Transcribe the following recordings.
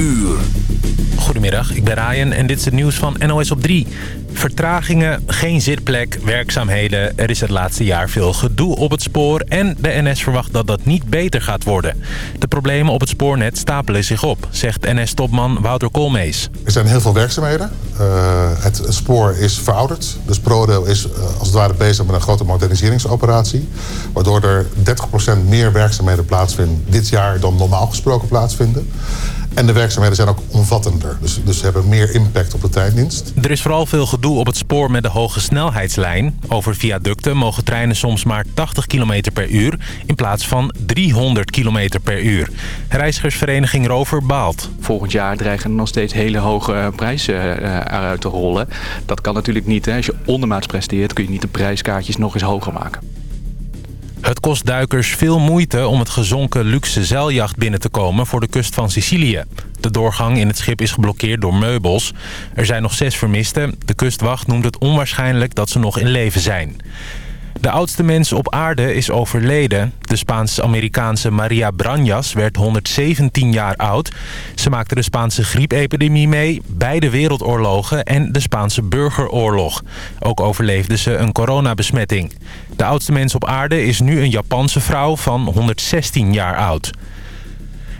uur. Goedemiddag, ik ben Ryan en dit is het nieuws van NOS op 3. Vertragingen, geen zitplek, werkzaamheden. Er is het laatste jaar veel gedoe op het spoor... en de NS verwacht dat dat niet beter gaat worden. De problemen op het spoornet stapelen zich op... zegt NS-topman Wouter Koolmees. Er zijn heel veel werkzaamheden. Uh, het spoor is verouderd. Dus ProRail is uh, als het ware bezig met een grote moderniseringsoperatie... waardoor er 30% meer werkzaamheden plaatsvinden dit jaar... dan normaal gesproken plaatsvinden. En de werkzaamheden zijn ook omvattender. Dus, dus hebben meer impact op de treindienst. Er is vooral veel gedoe op het spoor met de hoge snelheidslijn. Over viaducten mogen treinen soms maar 80 km per uur... in plaats van 300 km per uur. Reizigersvereniging Rover baalt. Volgend jaar dreigen er nog steeds hele hoge eh, prijzen uh, eruit te rollen. Dat kan natuurlijk niet. Hè. Als je ondermaats presteert kun je niet de prijskaartjes nog eens hoger maken. Het kost duikers veel moeite om het gezonken luxe zeiljacht binnen te komen voor de kust van Sicilië. De doorgang in het schip is geblokkeerd door meubels. Er zijn nog zes vermisten. De kustwacht noemt het onwaarschijnlijk dat ze nog in leven zijn. De oudste mens op aarde is overleden. De Spaans-Amerikaanse Maria Branjas werd 117 jaar oud. Ze maakte de Spaanse griepepidemie mee, beide wereldoorlogen en de Spaanse burgeroorlog. Ook overleefde ze een coronabesmetting. De oudste mens op aarde is nu een Japanse vrouw van 116 jaar oud.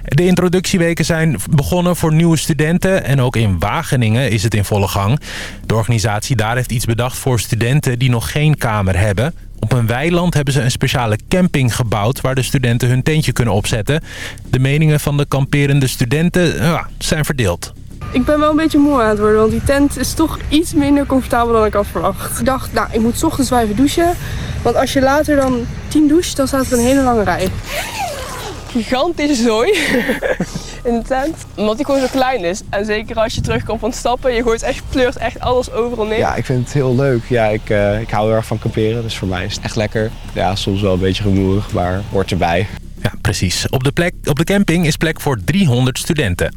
De introductieweken zijn begonnen voor nieuwe studenten en ook in Wageningen is het in volle gang. De organisatie daar heeft iets bedacht voor studenten die nog geen kamer hebben. Op een weiland hebben ze een speciale camping gebouwd waar de studenten hun tentje kunnen opzetten. De meningen van de kamperende studenten ja, zijn verdeeld. Ik ben wel een beetje moe aan het worden, want die tent is toch iets minder comfortabel dan ik had verwacht. Ik dacht, nou, ik moet ochtends wel even douchen. Want als je later dan tien doucht, dan staat er een hele lange rij gigantische zooi in de tent. Omdat die gewoon zo klein is. En zeker als je terugkomt van stappen, je gooit echt, pleurt echt alles overal neer. Ja, ik vind het heel leuk. Ja, ik, uh, ik hou heel erg van kamperen, dus voor mij is het echt lekker. Ja, soms wel een beetje gemoerig, maar hoort erbij. Ja, precies. Op de, plek, op de camping is plek voor 300 studenten.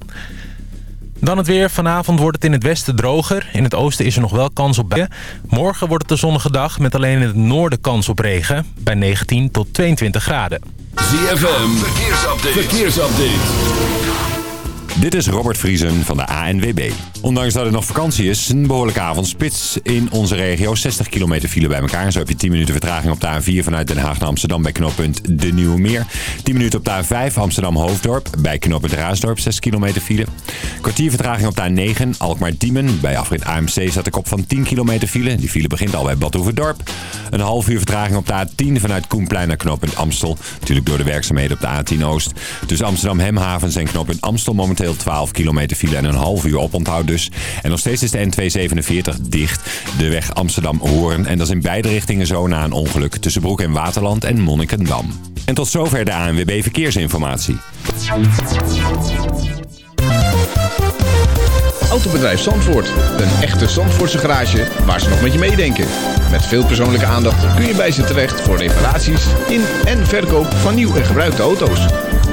Dan het weer. Vanavond wordt het in het westen droger. In het oosten is er nog wel kans op buien. Morgen wordt het een zonnige dag met alleen in het noorden kans op regen. Bij 19 tot 22 graden. ZFM, verkeersupdate. verkeersupdate. Dit is Robert Vriesen van de ANWB. Ondanks dat het nog vakantie is, een behoorlijke avondspits in onze regio. 60 kilometer file bij elkaar. Zo heb je 10 minuten vertraging op de A4 vanuit Den Haag naar Amsterdam bij knooppunt De Nieuwe Meer. 10 minuten op de A5 Amsterdam-Hoofddorp bij knooppunt Raasdorp. 6 kilometer file. Kwartier vertraging op de A9 Alkmaar-Diemen. Bij afrit AMC zat ik op van 10 kilometer file. Die file begint al bij Badhoevedorp. Een half uur vertraging op de A10 vanuit Koenplein naar knooppunt Amstel. Natuurlijk door de werkzaamheden op de A10 Oost. Tussen Amsterdam-Hemhavens en knooppunt Amstel momenteel 12 kilometer file en een half uur oponthoud dus. En nog steeds is de N247 dicht. De weg Amsterdam-Hoorn. En dat is in beide richtingen zo na een ongeluk tussen Broek en Waterland en Monnikendam. En tot zover de ANWB Verkeersinformatie. Autobedrijf Zandvoort. Een echte Zandvoortse garage waar ze nog met je meedenken. Met veel persoonlijke aandacht kun je bij ze terecht voor reparaties in en verkoop van nieuw en gebruikte auto's.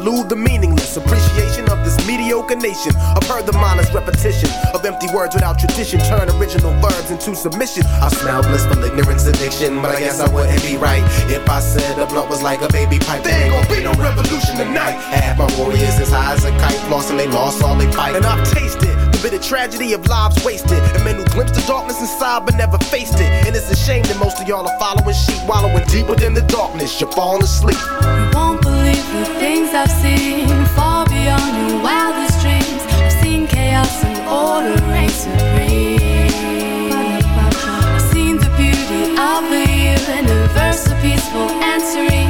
Elude the meaningless appreciation of this mediocre nation. I've heard the mindless repetition of empty words without tradition turn original verbs into submission. I smell blissful ignorance addiction, but I guess I wouldn't be right if I said the blunt was like a baby pipe. There ain't gonna be no revolution tonight. Half my warriors as high as a kite, flossing they lost all they fight, and I've tasted the bitter tragedy of lives wasted, and men who glimpsed the darkness inside but never faced it. And it's a shame that most of y'all are following sheep, wallowing deeper than the darkness. You're falling asleep. The things I've seen far beyond your wildest dreams. I've seen chaos and order reign supreme. I've seen the beauty of a universe, peaceful answering.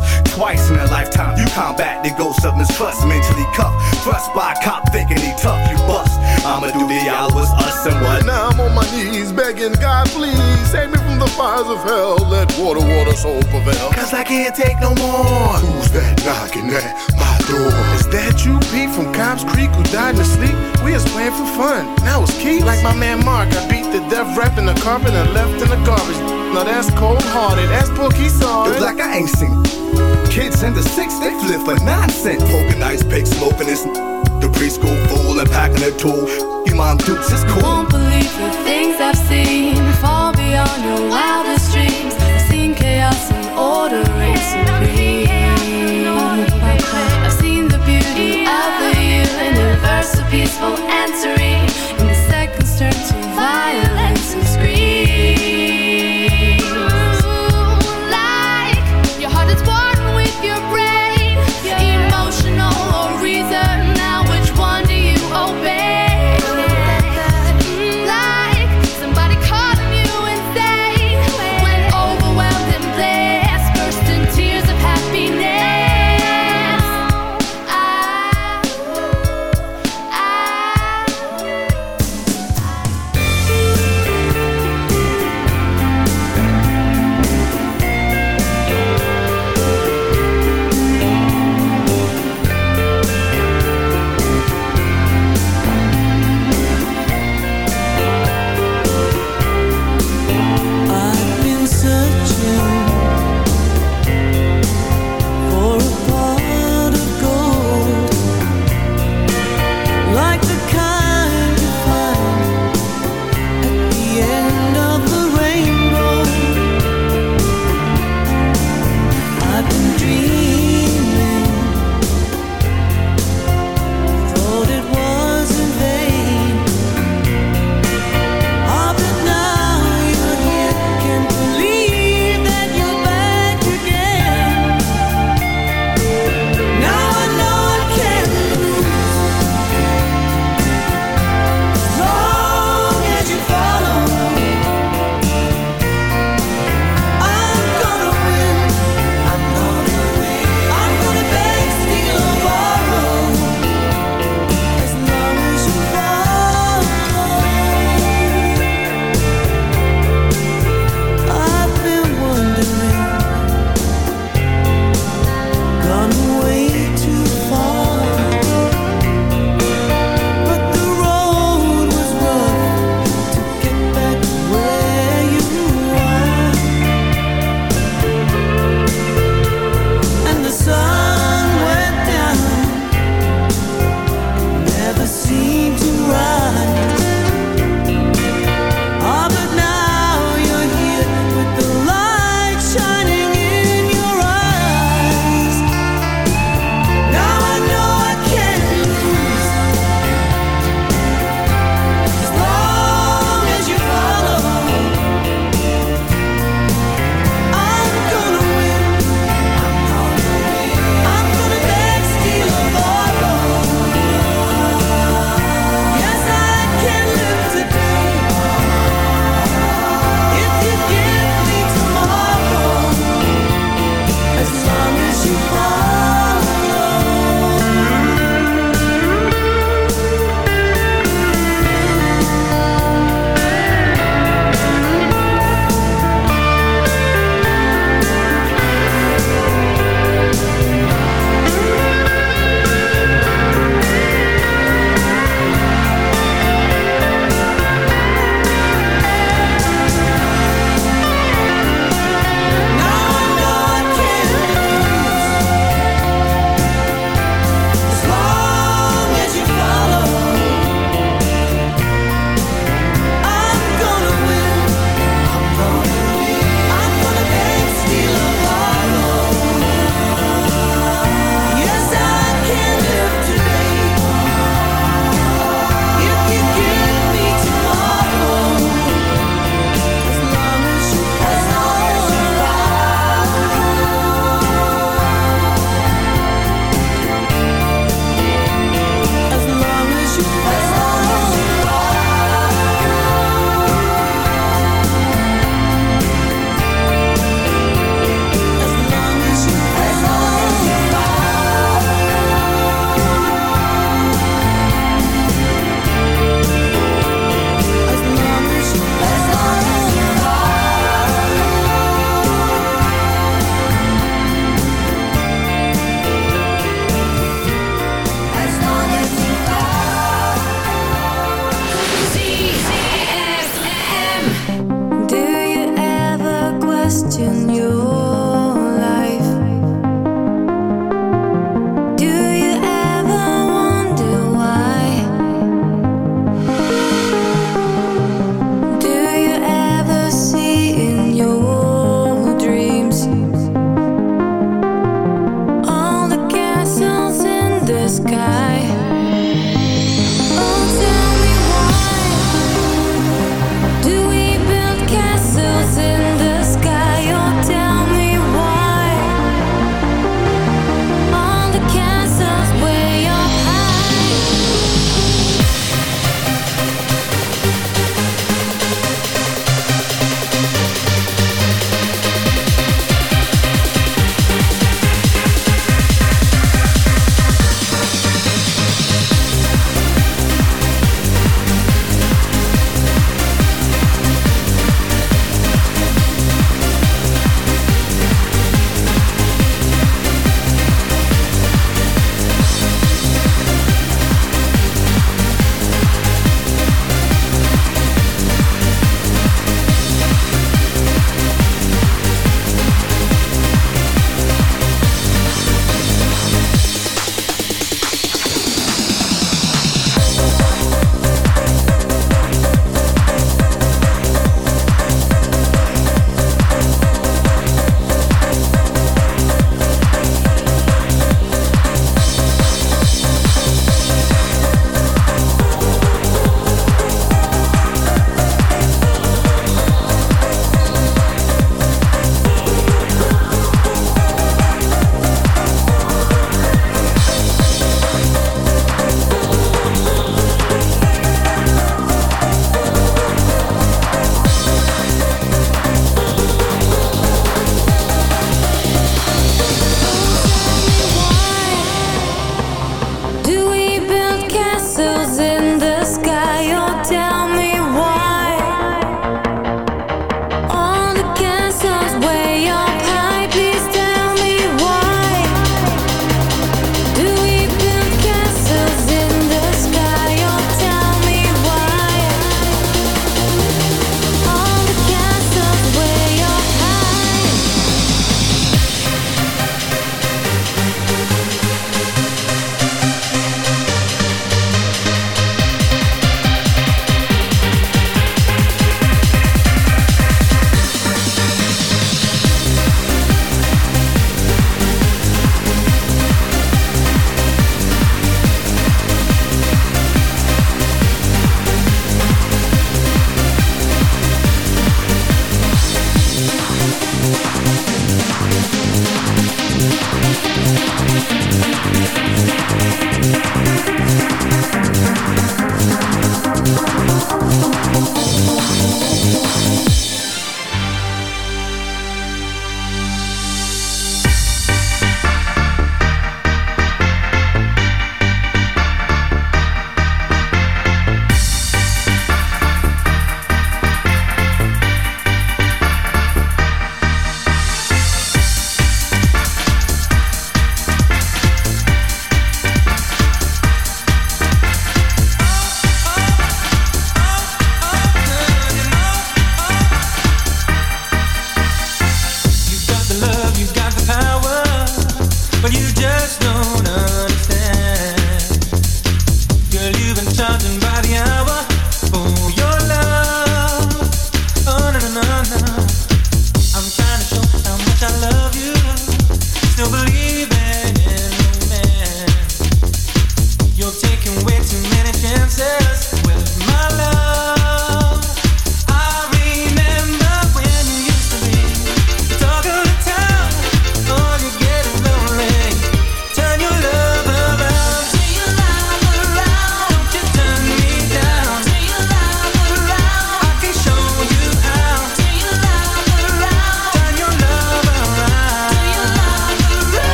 Twice in a lifetime, you combat the ghost of mistrust. Mentally cuffed, thrust by a cop thinking he tough, you bust. I'ma do the hours, us and what? Now I'm on my knees begging God, please save me from the fires of hell. Let water, water, soul prevail. Cause I can't take no more. Who's that knocking at my door? Is that you, Pete, from Cobb's Creek, who died in his sleep? We was playing for fun. Now it's Keith. Like my man Mark, I beat the death rap in the carpet and left in the garbage. Now that's cold hearted, that's Pookie sorry. It's like I ain't seen kids in the six, they flip for nonsense. Poking ice pick, smoking this. The preschool fool and packing a tool. Your mom dukes is cool. Won't believe the things I've seen Fall beyond your wildest peaceful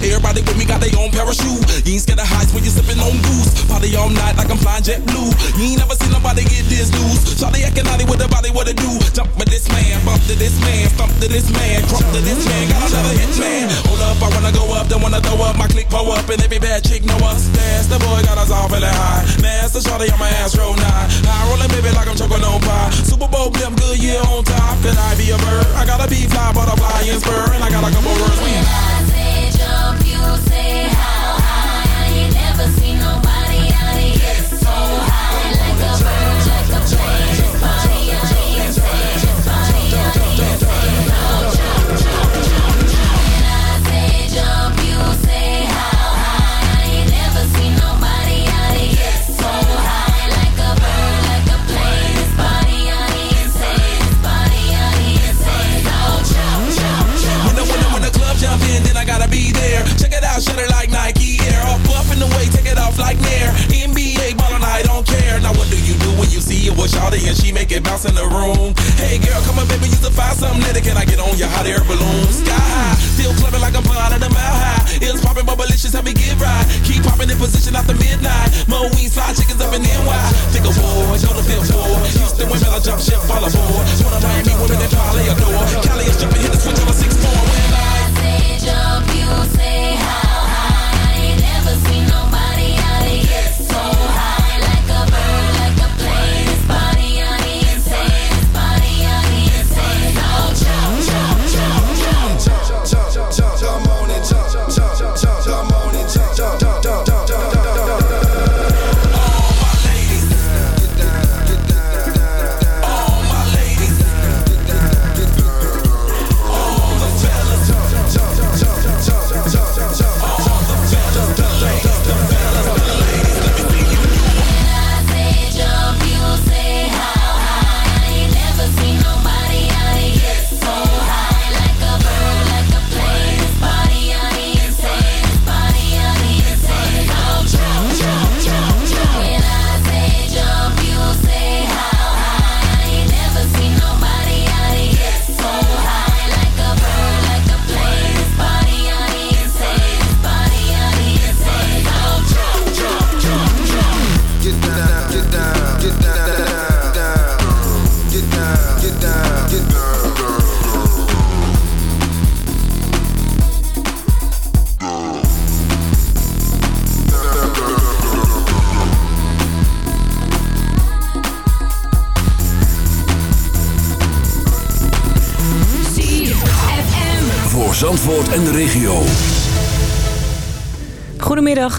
Everybody with me got their own parachute. You ain't scared of heights when you sipping on goose. Party all night like I'm flying jet blue. You ain't never seen nobody get this loose. Charlie acting naughty with the body, what it do? Jump with this man, bump to this man, stump to this man, crump to this man. Got another hit man. Hold up, I wanna go up, don't wanna throw up. My click pull up, and every bad chick know us. That's the boy got us all feeling high. Master Charlie on my ass roll nine. I rollin' baby like I'm choking on pie. Super Bowl blimp, good year on top. Could I be a bird? I gotta be fly, butterfly and spur, and I got like a couple music I like Nike Air. All up in the way, take it off like Nair. NBA ballin', I don't care. Now what do you do when you see it with Shawty and she make it bounce in the room? Hey girl, come on baby, you to find something that can I get on your hot air balloon? Sky high, still clubbing like I'm blind at a mile high. It's popping, but malicious, help me get right. Keep popping in position after midnight. Moe side chickens up in NY. Think of war, y'all the fifth war. Houston women, I jump ship, fall aboard. One of Miami women that probably adore. Cali is jumping, hit the switch on a six four. When I say jump, you say high.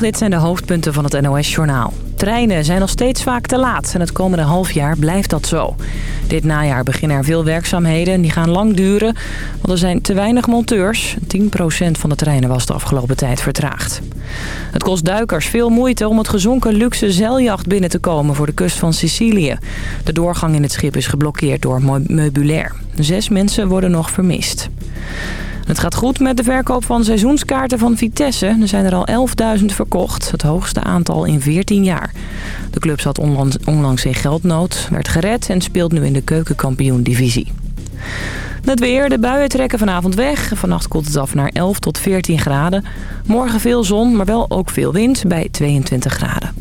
Dit zijn de hoofdpunten van het NOS-journaal. Treinen zijn nog steeds vaak te laat en het komende half jaar blijft dat zo. Dit najaar beginnen er veel werkzaamheden en die gaan lang duren... want er zijn te weinig monteurs. 10% van de treinen was de afgelopen tijd vertraagd. Het kost duikers veel moeite om het gezonken luxe zeiljacht binnen te komen... voor de kust van Sicilië. De doorgang in het schip is geblokkeerd door meubilair. Zes mensen worden nog vermist. Het gaat goed met de verkoop van seizoenskaarten van Vitesse. Er zijn er al 11.000 verkocht, het hoogste aantal in 14 jaar. De club zat onlangs, onlangs in geldnood, werd gered en speelt nu in de keukenkampioen-divisie. Het weer, de buien trekken vanavond weg. Vannacht koelt het af naar 11 tot 14 graden. Morgen veel zon, maar wel ook veel wind bij 22 graden.